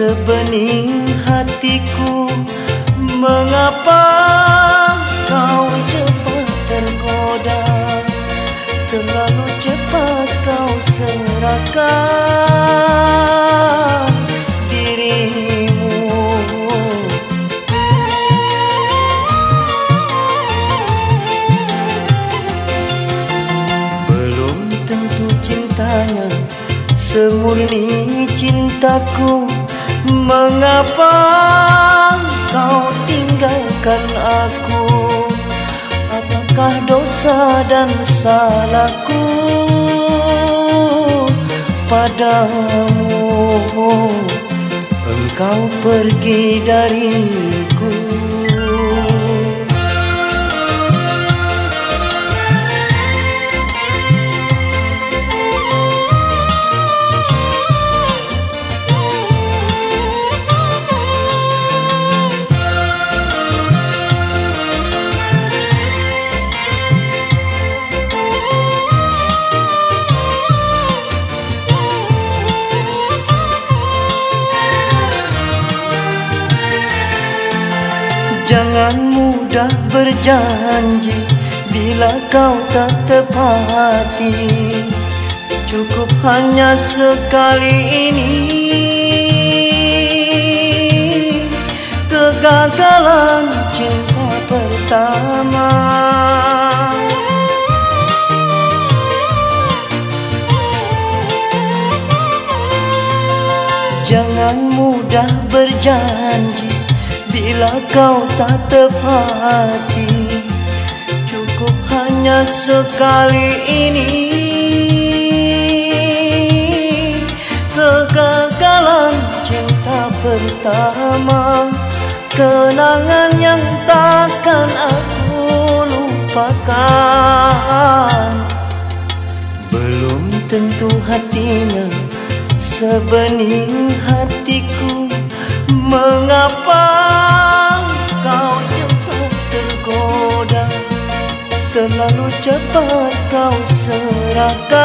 sebening hatiku. Mengapa kau cepat tergoda? Terlalu cepat kau serahkan semurni cintaku Mengapa kau tinggalkan aku? Apakah dosa dan salahku padamu? Engkau pergi dariku Jangan mudah berjanji Bila kau tak tepati Cukup hanya sekali ini. Kegagalan cinta pertama. Jangan mudah berjanji Bila kau tak tepati Cukup hanya sekali ini. Kegagalan cinta pertama Kenangan yang takkan aku lupakan. Belum tentu hatinya Sebening hatiku. Mengapa Terlalu cepat kau serahkan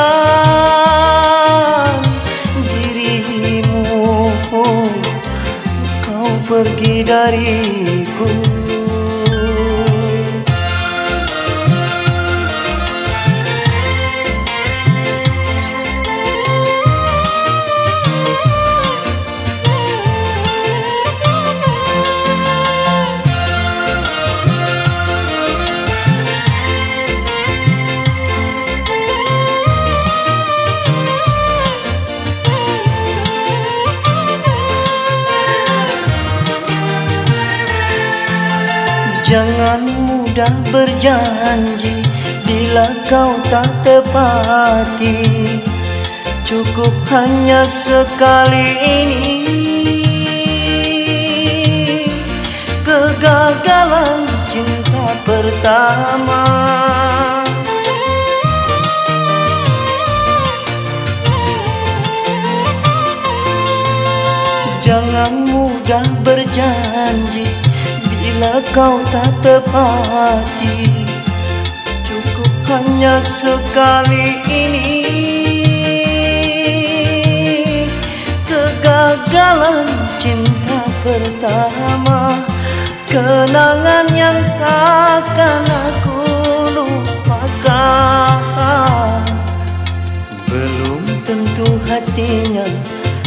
dirimu. Kau pergi dariku Jangan mudah berjanji Bila kau tak tepati. Cukup hanya sekali ini. Kegagalan cinta pertama. Jangan mudah berjanji Bila kau tak tepati Cukup hanya sekali ini. Kegagalan cinta pertama Kenangan yang takkan aku lupakan. Belum tentu hatinya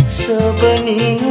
sebening